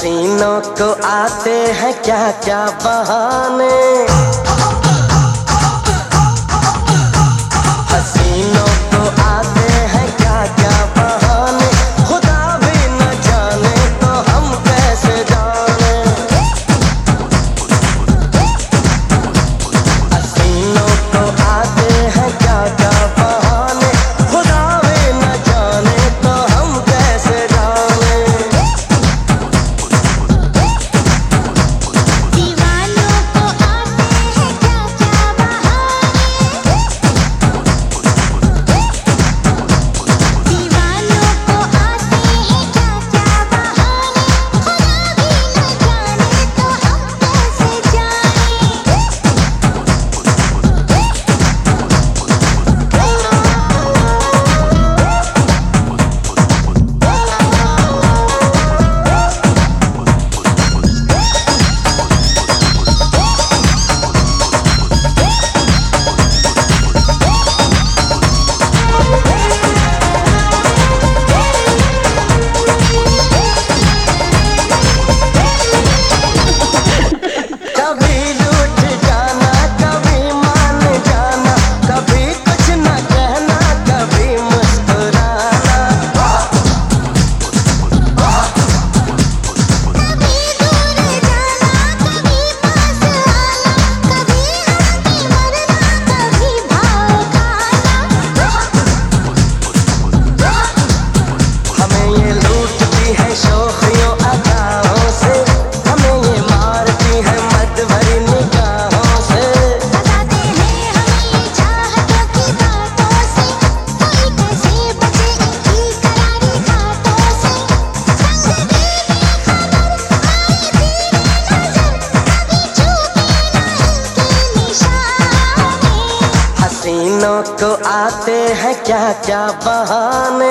हसीनों को आते हैं क्या क्या बहाने। को आते हैं क्या क्या बहाने?